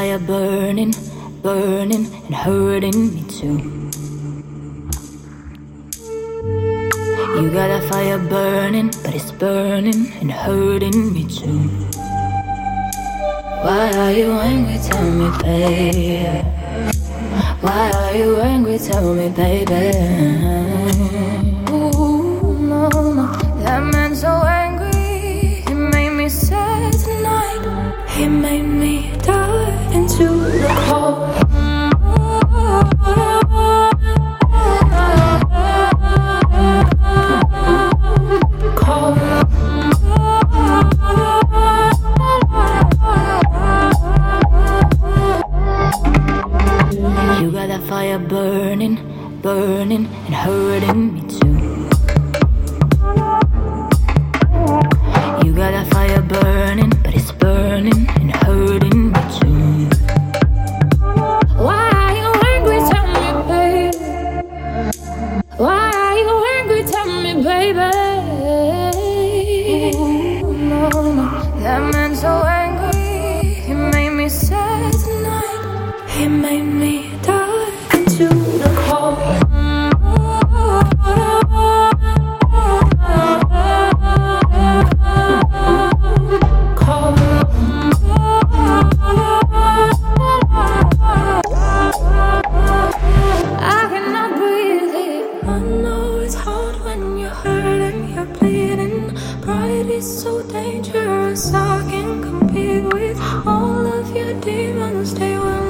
fire burning, burning, and hurting me too. You got a fire burning, but it's burning and hurting me too. Why are you angry? Tell me, baby. Why are you angry? Tell me, baby. Ooh, no. That man so angry, he made me sad tonight. He made fire burning, burning, and hurting me too. You got that fire burning, but it's burning and hurting me too. Why are you angry? Tell me, baby. Why are you angry? Tell me, baby. That man so angry, he made me sad tonight. He made me I know it's hard when you're hurting, you're bleeding. Pride is so dangerous. I can compete with all of your demons. They will